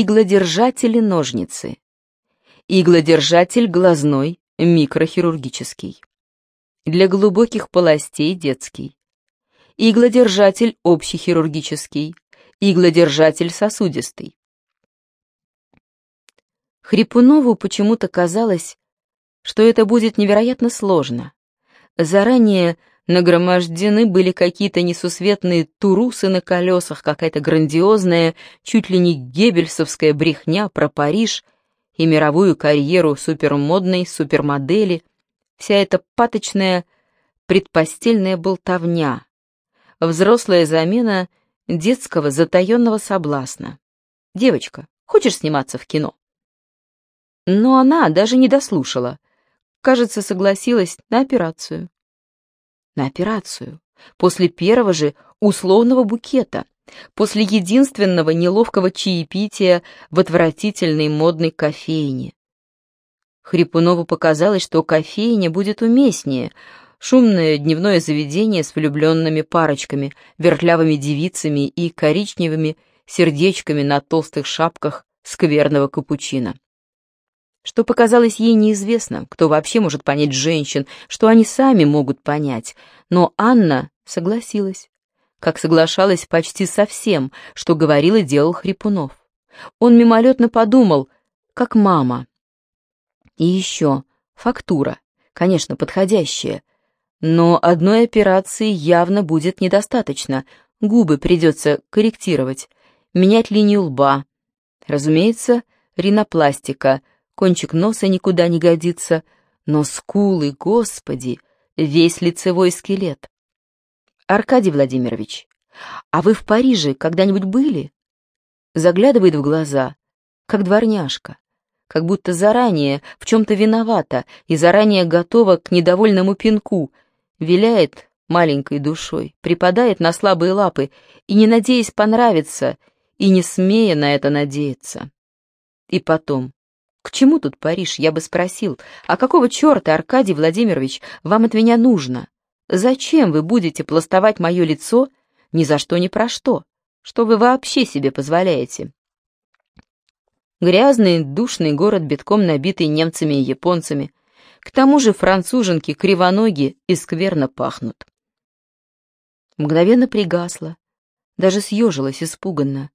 иглодержатель и ножницы, иглодержатель глазной, микрохирургический, для глубоких полостей детский, иглодержатель общехирургический, иглодержатель сосудистый. Хрипунову почему-то казалось, что это будет невероятно сложно. Заранее нагромождены были какие-то несусветные турусы на колесах, какая-то грандиозная, чуть ли не геббельсовская брехня про Париж и мировую карьеру супермодной супермодели, вся эта паточная предпостельная болтовня, взрослая замена детского затаенного соблазна. «Девочка, хочешь сниматься в кино?» Но она даже не дослушала. Кажется, согласилась на операцию на операцию, после первого же условного букета, после единственного неловкого чаепития в отвратительной модной кофейне. Хрипунову показалось, что кофейня будет уместнее, шумное дневное заведение с влюбленными парочками, вертлявыми девицами и коричневыми сердечками на толстых шапках скверного капучино что показалось ей неизвестно, кто вообще может понять женщин, что они сами могут понять. Но Анна согласилась, как соглашалась почти со всем, что говорил и делал Хрипунов. Он мимолетно подумал, как мама. И еще фактура, конечно, подходящая. Но одной операции явно будет недостаточно, губы придется корректировать, менять линию лба. Разумеется, ринопластика — кончик носа никуда не годится, но скулы, господи, весь лицевой скелет. Аркадий Владимирович, а вы в Париже когда-нибудь были? Заглядывает в глаза, как дворняжка, как будто заранее в чем-то виновата и заранее готова к недовольному пинку, виляет маленькой душой, припадает на слабые лапы и, не надеясь понравиться, и не смея на это надеяться. И потом, к чему тут Париж, я бы спросил. А какого черта, Аркадий Владимирович, вам от меня нужно? Зачем вы будете пластовать мое лицо ни за что ни про что? Что вы вообще себе позволяете? Грязный, душный город, битком набитый немцами и японцами. К тому же француженки кривоноги и скверно пахнут. Мгновенно пригасла, даже съежилась испуганно.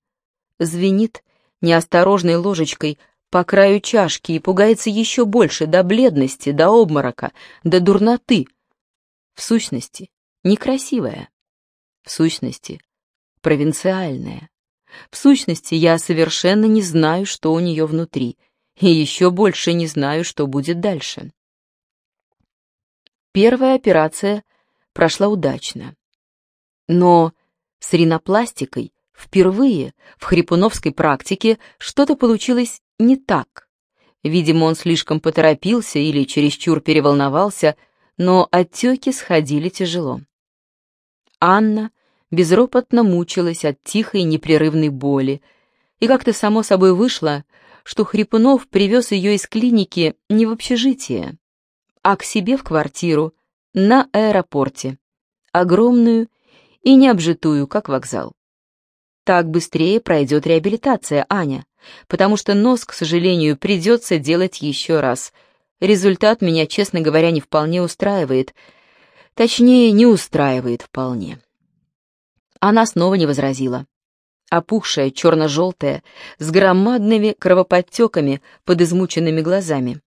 Звенит неосторожной ложечкой по краю чашки и пугается еще больше, до бледности, до обморока, до дурноты. В сущности, некрасивая. В сущности, провинциальная. В сущности, я совершенно не знаю, что у нее внутри, и еще больше не знаю, что будет дальше. Первая операция прошла удачно. Но с ринопластикой впервые в хрипуновской практике что-то получилось не так. Видимо, он слишком поторопился или чересчур переволновался, но отеки сходили тяжело. Анна безропотно мучилась от тихой непрерывной боли, и как-то само собой вышло, что Хрипунов привез ее из клиники не в общежитие, а к себе в квартиру на аэропорте, огромную и необжитую, как вокзал. Так быстрее пройдет реабилитация, Аня потому что нос, к сожалению, придется делать еще раз. Результат меня, честно говоря, не вполне устраивает. Точнее, не устраивает вполне. Она снова не возразила. Опухшая, черно-желтая, с громадными кровоподтеками под измученными глазами.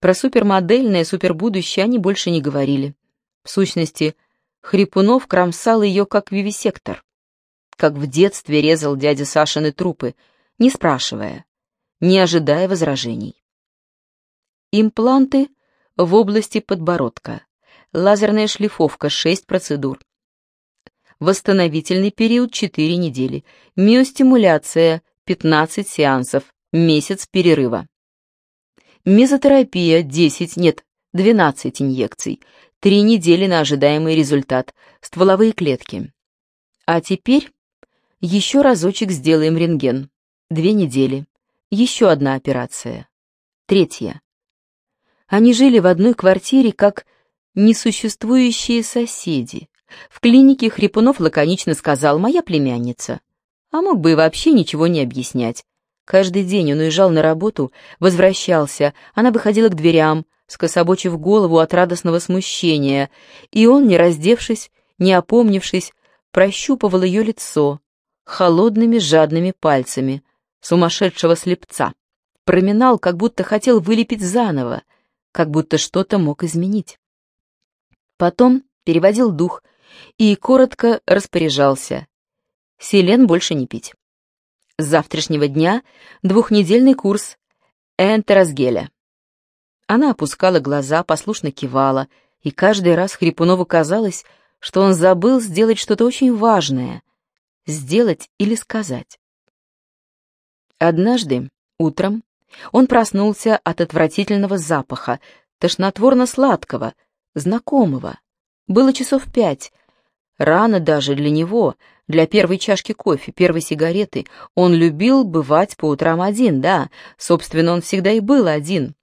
Про супермодельное, супербудущее они больше не говорили. В сущности, Хрипунов кромсал ее как вивисектор. Как в детстве резал дядя Сашины трупы — не спрашивая, не ожидая возражений. Импланты в области подбородка. Лазерная шлифовка 6 процедур. Восстановительный период 4 недели. Миостимуляция 15 сеансов. Месяц перерыва. Мезотерапия 10, нет, 12 инъекций. 3 недели на ожидаемый результат. Стволовые клетки. А теперь еще разочек сделаем рентген. Две недели. Еще одна операция. Третья. Они жили в одной квартире, как несуществующие соседи. В клинике Хрипунов лаконично сказал «моя племянница», а мог бы и вообще ничего не объяснять. Каждый день он уезжал на работу, возвращался, она выходила к дверям, скособочив голову от радостного смущения, и он, не раздевшись, не опомнившись, прощупывал ее лицо холодными жадными пальцами сумасшедшего слепца, проминал, как будто хотел вылепить заново, как будто что-то мог изменить. Потом переводил дух и коротко распоряжался. Селен больше не пить. С завтрашнего дня двухнедельный курс энтеросгеля. Она опускала глаза, послушно кивала, и каждый раз Хрипунову казалось, что он забыл сделать что-то очень важное. Сделать или сказать. Однажды, утром, он проснулся от отвратительного запаха, тошнотворно-сладкого, знакомого. Было часов пять. Рано даже для него, для первой чашки кофе, первой сигареты. Он любил бывать по утрам один, да, собственно, он всегда и был один.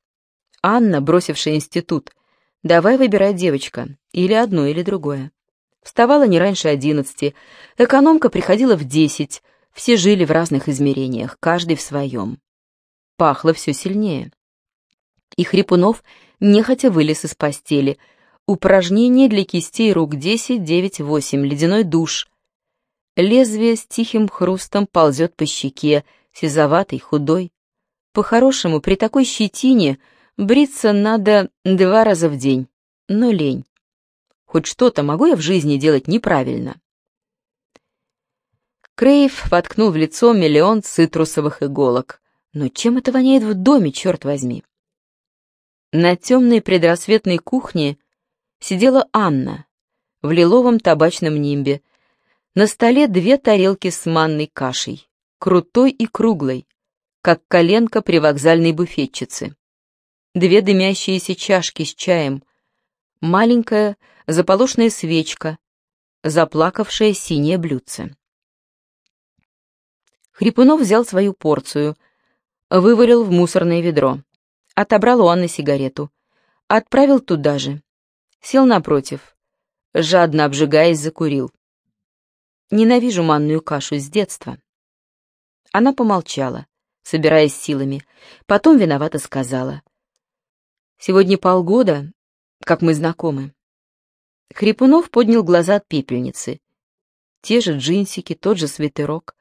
Анна, бросившая институт, давай выбирай девочка, или одно, или другое. Вставала не раньше одиннадцати, экономка приходила в десять, все жили в разных измерениях, каждый в своем. Пахло все сильнее. И Хрипунов нехотя вылез из постели. Упражнение для кистей рук 10, 9, 8, ледяной душ, Лезвие с тихим хрустом ползет по щеке, сизоватый, худой. По-хорошему, при такой щетине бриться надо два раза в день, но лень. Хоть что-то могу я в жизни делать неправильно. Крейв воткнул в лицо миллион цитрусовых иголок. Но чем это воняет в доме, черт возьми? На темной предрассветной кухне сидела Анна в лиловом табачном нимбе, на столе две тарелки с манной кашей, крутой и круглой, как коленка при вокзальной буфетчице. Две дымящиеся чашки с чаем, маленькая заполошная свечка, заплакавшее синее блюдце. Хрипунов взял свою порцию, вывалил в мусорное ведро, отобрал у Анны сигарету, отправил туда же, сел напротив, жадно обжигаясь, закурил. Ненавижу манную кашу с детства». Она помолчала, собираясь силами, потом виновато сказала. «Сегодня полгода, как мы знакомы». Хрипунов поднял глаза от пепельницы. Те же джинсики, тот же свитерок.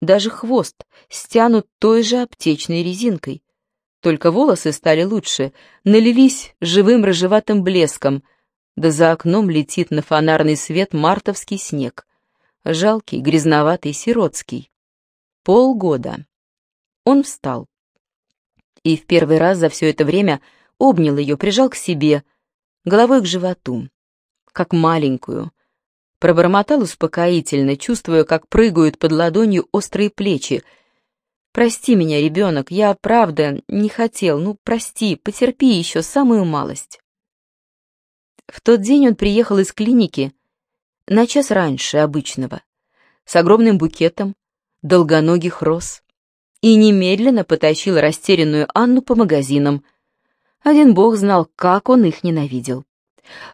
Даже хвост стянут той же аптечной резинкой. Только волосы стали лучше, налились живым рыжеватым блеском, да за окном летит на фонарный свет мартовский снег жалкий, грязноватый, сиротский. Полгода. Он встал. И в первый раз за все это время обнял ее, прижал к себе, головой к животу, как маленькую. Пробормотал успокоительно, чувствуя, как прыгают под ладонью острые плечи. «Прости меня, ребенок, я, правда, не хотел, ну, прости, потерпи еще самую малость». В тот день он приехал из клиники, на час раньше обычного, с огромным букетом долгоногих роз, и немедленно потащил растерянную Анну по магазинам. Один бог знал, как он их ненавидел.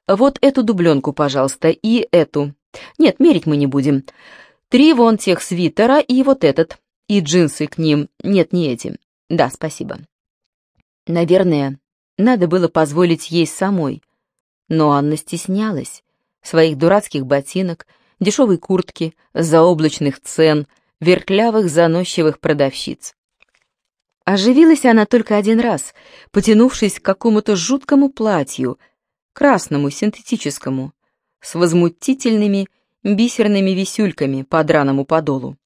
«Вот эту дубленку, пожалуйста, и эту. Нет, мерить мы не будем. Три вон тех свитера и вот этот. И джинсы к ним. Нет, не эти. Да, спасибо». Наверное, надо было позволить ей самой, но Анна стеснялась своих дурацких ботинок, дешевой куртки, заоблачных цен, вертлявых заносчивых продавщиц. Оживилась она только один раз, потянувшись к какому-то жуткому платью, красному, синтетическому, с возмутительными бисерными висюльками по драному подолу.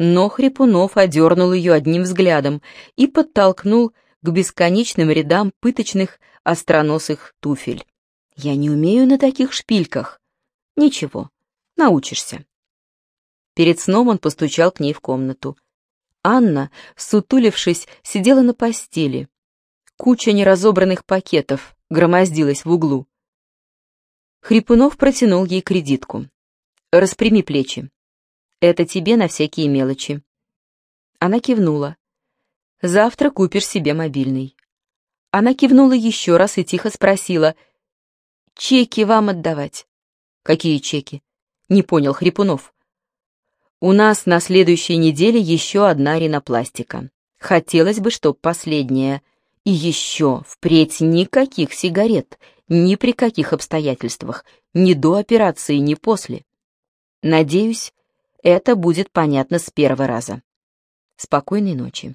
Но Хрипунов одернул ее одним взглядом и подтолкнул к бесконечным рядам пыточных остроносых туфель. Я не умею на таких шпильках. Ничего, научишься. Перед сном он постучал к ней в комнату. Анна, сутулившись, сидела на постели. Куча неразобранных пакетов громоздилась в углу. Хрипунов протянул ей кредитку. «Распрями плечи. Это тебе на всякие мелочи». Она кивнула. «Завтра купишь себе мобильный». Она кивнула еще раз и тихо спросила — Чеки вам отдавать. Какие чеки? Не понял Хрипунов. У нас на следующей неделе еще одна ринопластика. Хотелось бы, чтоб последнее. И еще впредь никаких сигарет, ни при каких обстоятельствах, ни до операции, ни после. Надеюсь, это будет понятно с первого раза. Спокойной ночи.